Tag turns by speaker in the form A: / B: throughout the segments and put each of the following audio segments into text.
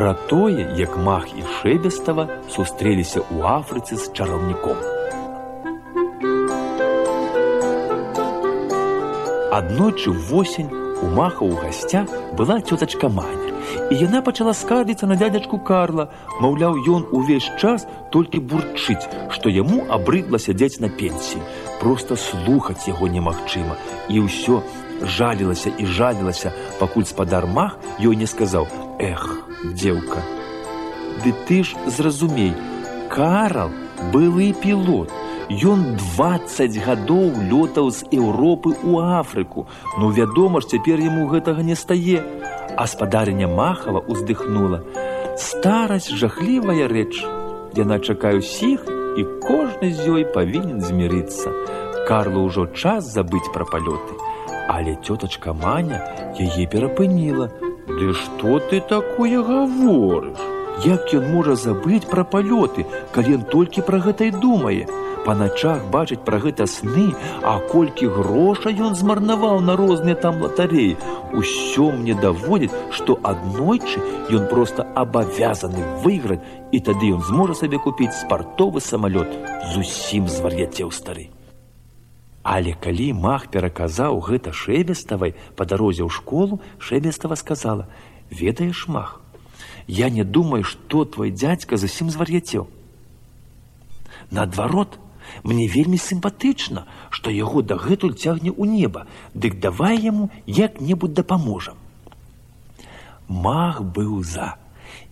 A: пра тое, як мах і шэбестава сустрэліся ў Афрыцы з чараўніком. Аднойчы восень у маха ў гасцях была цётачка Маня, і яна пачала скардзіцца на дядзячку Карла, маўляў, ён увесь час толькі бурчыць, што яму абрыдла сядзець на пенсіі. Проста слухаць яго немагчыма, і ўсё жалілася і жалілася, пакуль спадар мах ёй не сказаў: « Эх, дзеўка. Ды ты ж зразумей, Карал былы пілот. Ён 20 гадоў лётаў з Еўропы ў Афрыку. Ну вядома ж, цяпер яму гэтага не стае. А спадарня Махава уздыхнула: Старасць жахлівая рэч. Яна чакае ўсіх і кожны з ёй павінен змірыцца. Карлу ўжо час забыць пра палёты. Але цётачка Маня яе перапыніла, Ды што ты такое гаворыш? Як ён можа забыць пра палёты, калі ён толькі пра гэта і думае? Па начах бачыць пра гэта сны, а колькі гроша ён змарнаваў на розныя там латареі. Усё мне даводзіць, што аднойчы ён проста абавязаны выйграць, і тады ён зможа сабе купіць спартовы самалёт, зусім звар'яцеў стары. Але калі мах пераказаў гэта шэбеставай па дарозе ў школу, шэбестава сказала: « Ведаеш мах, Я не думаю, што твой дзядзька зусім звар'яцеў. Наадварот, мне вельмі сімпатычна, што яго дагэтуль цягне ў неба, дык давай яму як-небудзь дапаможам. Мах быў за,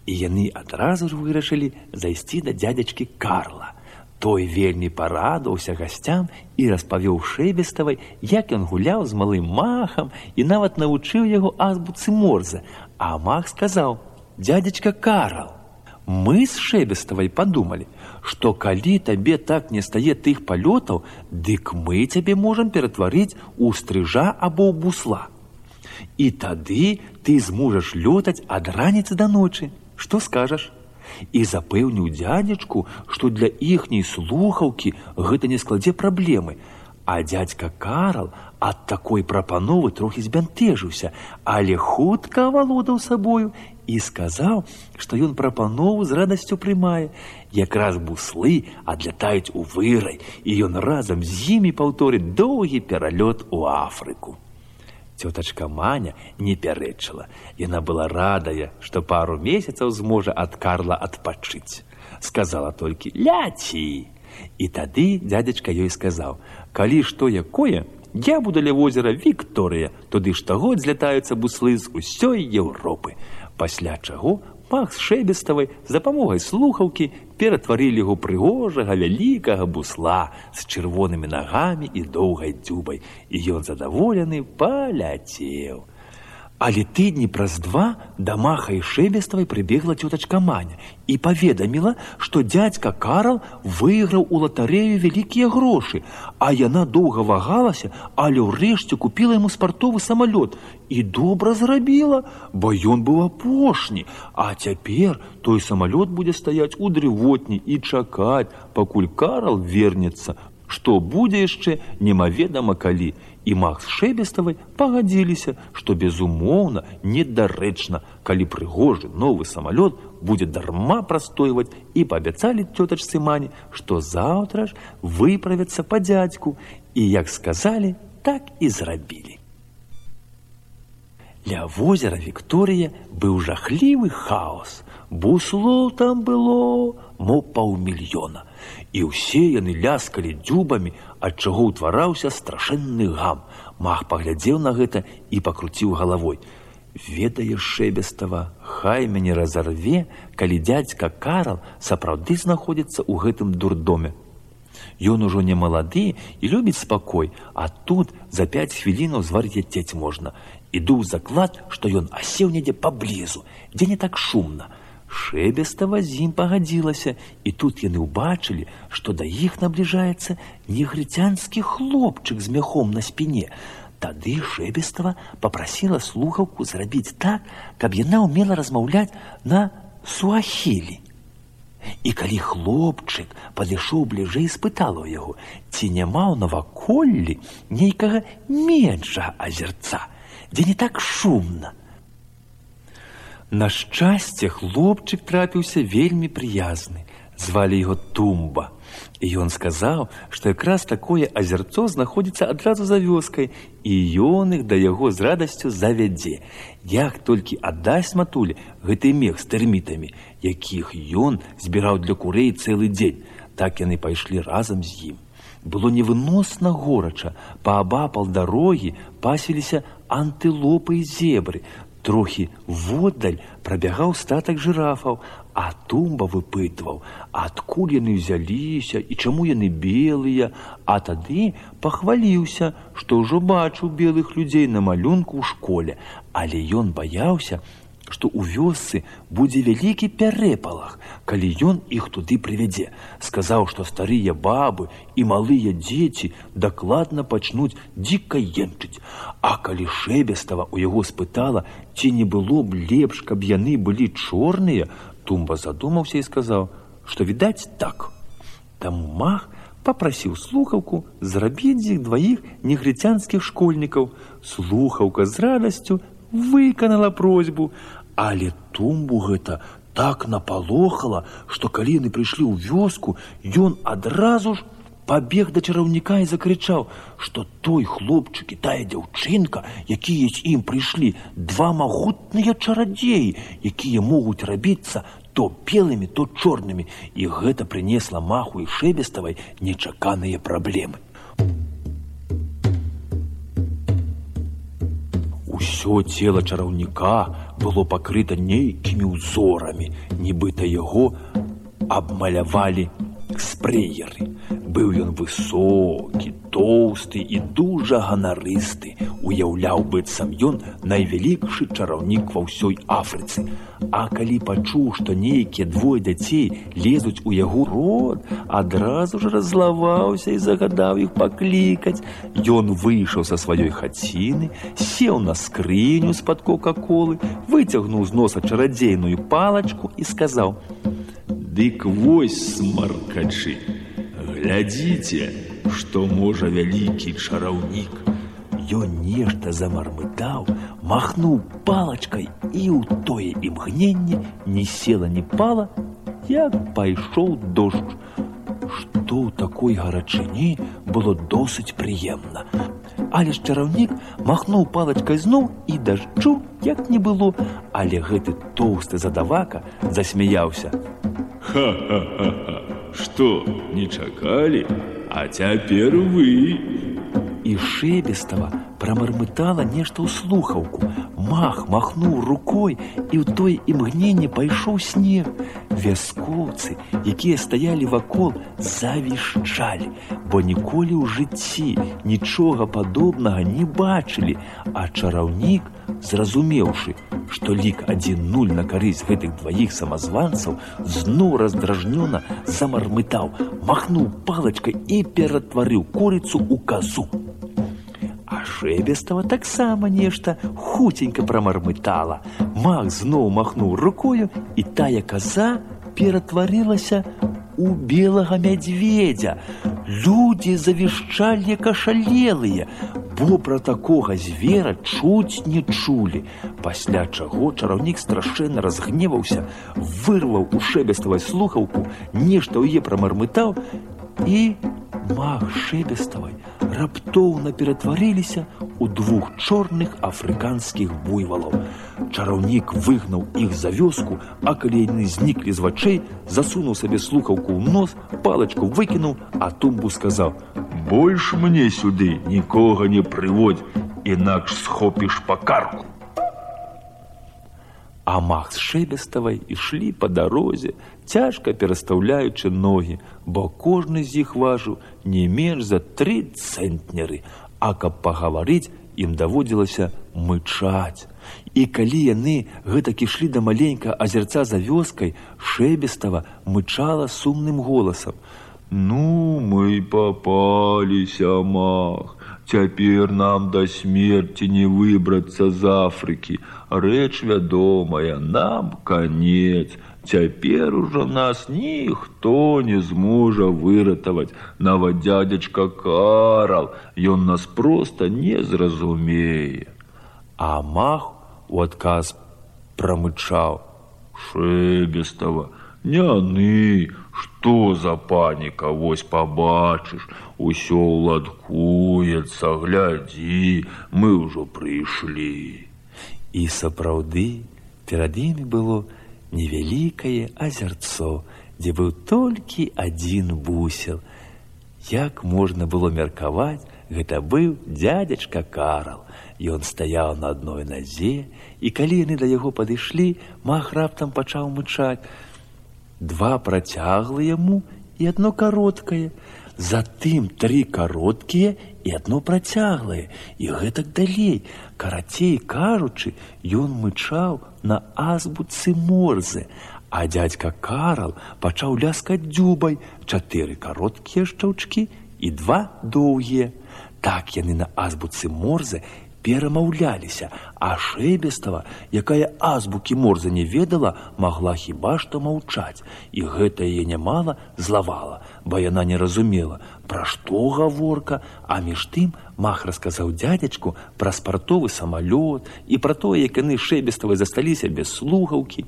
A: і яны адразу ж вырашылі зайсці да дзядзячкі Карла. Той вельмі парадаўся гасцям і распавёў шэбеставай, як ён гуляў з малым махам і нават навучыў яго азбуцы морзе, а мах сказаў: « Дядзечка Карл, мы з шэбеставай падумалі, што калі табе так не стае тых палётаў, дык мы цябе можам ператварыць у стрыжа або ў бусла. І тады ты зможаш лётаць ад раніцы да ночы. Што скажаш? І запэўніў дзядзечку, што для іхняй слухаўкі гэта не складзе праблемы. А дядзька Карл ад такой прапановы трохі збянтэжыўся, але хутка авалодаў сабою і сказаў, што ён прапанову з радасцю прымае. Якраз буслы адлятаюць у вырай, і ён разам з імі паўторыць доўгі пералёт у Афрыку. Цётачка Маня не пярэчыла. Яна была радая, што пару месяцаў зможа ад Карла адпачыць. Сказала толькі: ляці. І тады дядзячка ёй сказаў: « Калі што якое, я буду ля возера Вікторыя, туды штогод злятаюцца буслы з усёй Еўропы. Пасля чаго пах з шэбеставай з дапамогай слухаўкі ператварылі яго прыгожага вялікага бусла з чырвонымі нагамі і доўгай дзюбай, і ён задаволены паляцеў. Але тыдні праз два да маха і шэбеставай прыбегла цётачка маня і паведаміла, што дзядзька Карл выйграў у латарэю вялікія грошы, а яна доўга вагалася, але ўрэшце купіла яму спартовы самалёт і добра зрабіла, бо ён быў апошні, а цяпер той самалёт будзе стаяць у дрывотні і чакаць, пакуль Карл вернецца, што будзе яшчэ немаведама калі і мах з шэбеставай пагадзіліся, што безумоўна недарэчна, калі прыгожы новы самалёт будзе дарма прастойваць і паабяцалі цётачцы мані, што заўтра ж выправяцца па дзядзьку і як сказалі, так і зрабілі. Ля возера Вікторыя быў жахлівы хаос. Буслоў там было мо паўмільёна і ўсе яны ляскалі дзюбамі, ад чаго ўтвараўся страшэнны гам. Мах паглядзеў на гэта і пакруціў галавой. Ведае шэбестава, хай мяне разарве, калі дзядзька Карл сапраўды знаходзіцца ў гэтым дурдоме. Ён ужо не малады і любіць спакой, а тут за пяць хвілінаў звар'яцець можна. Іду ў заклад, што ён асеў недзе паблізу, дзе не так шумна. Шэбестава з ім пагадзілася, і тут яны ўбачылі, што да іх набліжаецца негрыцянскі хлопчык з мяхом на спіне. Тады шэбестава попрасіла слухаўку зрабіць так, каб яна ўмела размаўляць на суахілі. І калі хлопчык падышоў бліжэй спытала яго, ці няма ў наваколлі нейкага меншага азерца, дзе не так шумна. На шчасце хлопчык трапіўся вельмі прыязны. Звалі яго Тумба. І ён сказаў, што якраз такое азерцо знаходзіцца адразу за вёскай, і ён іх да яго з радасцю завядзе. Як толькі аддасць матулі гэты мех з тэрмітамі, якіх ён збіраў для курэй цэлы дзень, так яны пайшлі разам з ім. Было невыносна горача, паабапал дарогі пасіліся антылопы і зебры, Трохі воддаль прабягаў статак жырафаў, а тумба выпытваў, адкуль яны ўзяліся і чаму яны белыя, а тады пахваліўся, што ўжо бачыў белых людзей на малюнку ў школе, але ён баяўся, што ў вёсцы будзе вялікі пярэпалах, калі ён іх туды прывядзе, сказаў, што старыя бабы і малыя дзеці дакладна пачнуць дзіка енчыць. А калі шэбестава у яго спытала, ці не было б лепш, каб яны былі чорныя, тумба задумаўся і сказаў, што відаць так. Таму мах попрасіў слухаўку зрабіць з іх дваіх негрыцянскіх школьнікаў. Слухаўка з радасцю выканала просьбу, Але тумбу гэта так напалохала, што калі яны прыйшлі ў вёску, ён адразу ж пабег да чараўніка і закрычаў, што той хлопчык і тая дзяўчынка, якія з ім прыйшлі два магутныя чарадзеі, якія могуць рабіцца то белымі, то чорнымі, і гэта прынесла маху і шэбеставай нечаканыя праблемы. Усё цела чараўніка было пакрыта нейкімі ўзорамі, нібыта яго абмалявалі спрэеры. Быў ён высокі, тоўсты і дужа ганарысты, уяўляў быццам ён найвялікшы чараўнік ва ўсёй Афрыцы. А калі пачуў, што нейкія двое дзяцей лезуць у яго рот, адразу ж разлаваўся і загадаў іх паклікаць. Ён выйшаў са сваёй хаціны, сеў на скрыню з-пад кока-колы, выцягнуў з носа чарадзейную палачку і сказаў: « Дык вось смаркачы, глядзіце, што можа вялікі чараўнік. Ён нешта замармытаў, махнуў палачкай і ў тое імгненне не села ні пала, як пайшоў дождж. Што ў такой гарачыні было досыць прыемна. Але ж чараўнік махнуў палачкай зноў і дажджу, як не было, але гэты тоўсты задавака засмяяўся. Ха-ха-ха, што не чакалі? А цяпер вы. І шэбестава прамармытала нешта ў слухаўку. Мах махнуў рукой і ў той імгненне пайшоў снег. Вяскоўцы, якія стаялі вакол, завішчалі, бо ніколі ў жыцці нічога падобнага не бачылі, а чараўнік, зразумеўшы, што лік адзін нуль на карысць гэтых дваіх самазванцаў зноў раздражнёна замармытаў, махнуў палачкай і ператварыў курыцу ў казу. А шэбестава таксама нешта хуценька прамармытала. Мах зноў махнуў рукою, і тая каза ператварылася у белага мядзведзя. Людзі завішчалі кашалелыя, бо пра такога звера чуць не чулі. Пасля чаго чараўнік страшэнна разгневаўся, вырваў у шэбеставай слухаўку, нешта ў е прамармытаў і мах шэбеставай раптоўна ператварыліся у двух чорных афрыканскіх буйвалаў. Чараўнік выгнаў іх за вёску, а калі яны зніклі з вачэй, засунуў сабе слухаўку ў нос, палачку выкінуў, а тумбу сказаў: « Больш мне сюды нікога не прыводь, інакш схопіш па карку. А мах з шэбеставай ішлі па дарозе, цяжка перастаўляючы ногі, бо кожны з іх важыў не менш за тры цэнтнеры, а каб пагаварыць, ім даводзілася мычаць. І калі яны гэтак ішлі да маленька азерца за вёскай, шэбестава мычала сумным голасам: « Ну, мы попаліся мах. Цяпер нам да смерці не выбрацца з Афрыкі. Рэч вядомая, нам канец. Цяпер ужо нас ніхто не зможа выратаваць. Нават дядзячка карал, Ён нас проста не зразумее. А мах у адказ прамычаў:
B: Шэбестава, няны, што за паніка, вось пабачыш, усё ўладкуецца, глядзі, мы ўжо прыйшлі.
A: І сапраўды перад імі было невялікае азярцо, дзе быў толькі адзін бусел. Як можна было меркаваць, гэта быў дядзячка Карл. Ён стаяў на адной назе, і калі яны да яго падышлі, мах раптам пачаў мычаць. Два працяглы яму і адно кароткае. Затым тры кароткія і адно працяглае, і гэтак далей. Карацей кажучы, ён мычаў на азбуцы морзе, а дядька Карл пачаў ляскаць дзюбай чатыры кароткія шчаўчкі і два доўгія. Так яны на азбуцы морзе перамаўляліся, а шэбестава, якая азбукі морза не ведала, магла хіба што маўчаць, і гэта яе нямала злавала, бо яна не разумела, пра што гаворка, а між тым мах расказаў дзядзячку пра спартовы самалёт і пра тое, як яны шэбеставай засталіся без слухаўкі.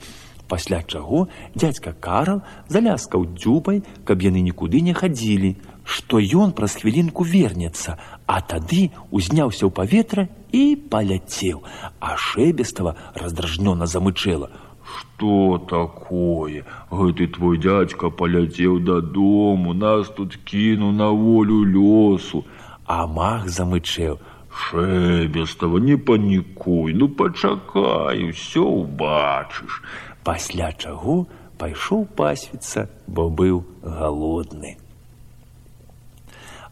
A: Пасля чаго дядька Карл заляскаў дзюбай, каб яны нікуды не хадзілі, што ён праз хвілінку вернецца, а тады узняўся ў паветра і паляцеў, а шэбестава раздражнёна замычэла.
B: Што такое? Гэты твой дядька паляцеў дадому, нас тут кіну на волю лёсу.
A: А мах замычэў:
B: Шэбестава, не панікуй, ну пачакай, усё ўбачыш.
A: Пасля чаго пайшоў пасвіцца, бо быў галодны.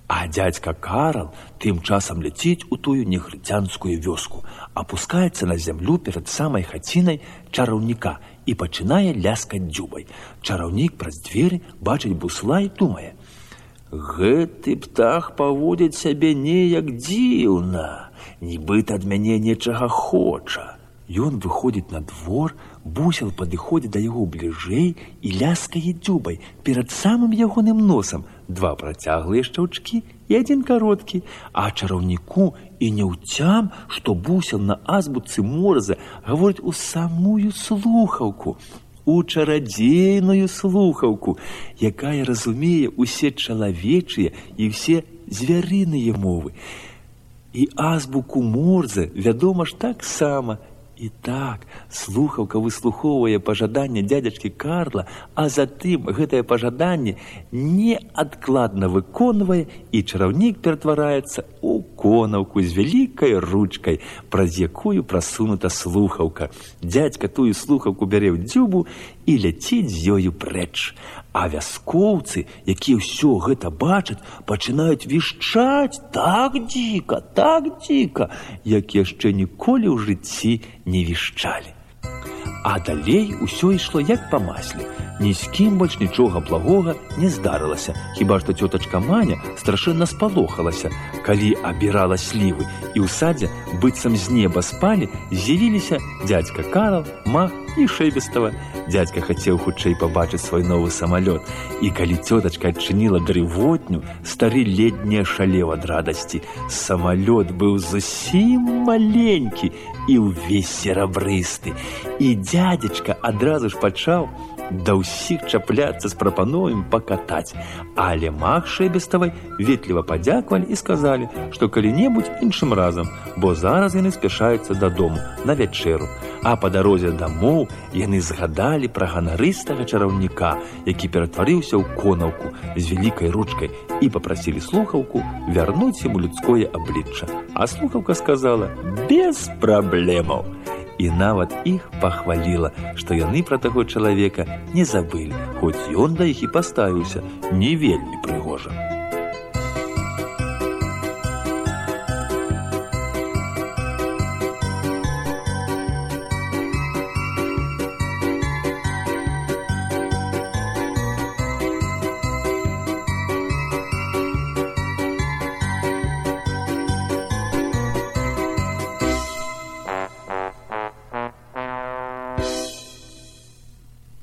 A: А дядька Карл тым часам ляціць у тую негрыцянскую вёску, апускаецца на зямлю перад самай хацінай чараўніка і пачынае ляскаць дзюбай. Чараўнік праз дзверы бачыць бусла і думае: Гэты птах паводзіць сябе неяк дзіўна, нібыта ад мяне нечага хоча. Ён выходзіць на двор, бусел падыходзіць да яго бліжэй і ляскае дзюбай перад самым ягоным носам два працяглыя шчаўчкі і адзін кароткі, а чараўніку і не ўцям, што бусел на азбуцы морза гаворыць у самую слухаўку, у чарадзейную слухаўку, якая разумее усе чалавечыя і ўсе звярыныя мовы. І азбуку морза, вядома ж таксама, і так слухаўка выслухоўвае пажаданне дядзячкі Карла, а затым гэтае пажаданне неадкладна выконвае і чараўнік ператвараецца ў конаўку з вялікай ручкай, праз якую прасунута слухаўка. Дядзька тую слухаўку бярэ ў дзюбу і ляціць з ёю прэч. А вяскоўцы, якія ўсё гэта бачаць, пачынаюць вішчаць так дзіка, так дзіка, як яшчэ ніколі ў жыцці не вішчалі. А далей усё ішло як па масле. Ні з кім больш нічога благога не здарылася, хіба што цётачка маня страшэнна спалохалася, калі абірала слівы і ў садзе быццам з неба спалі з'явіліся дядзька Карл, мах і шэбестава. Дядька хацеў хутчэй пабачыць свой новы самалёт. І калі цётачка адчыніла дрывотню, стары ледне шалеў ад радасці. Самалёт быў зусім маленькі і ўвесь серабрысты. І дядзечка адразу ж пачаў, да ўсіх чапляцца з прапановым пакатаць. Але мах шэбеставай ветліва падзяквалі і сказалі, што калі-небудзь іншым разам, бо зараз яны спяшаюцца дадому на вячэру. А па дарозе дамоў яны згадалі пра ганарыстага чараўніка, які ператварыўся ў конаўку з вялікай ручкай і папрасілі слухаўку вярнуць яму людское аблічча. А слухаўка сказала: без праблемаў і нават іх пахваліла, што яны пра таго чалавека не забылі, хоць ён да іх і паставіўся не вельмі прыгожа.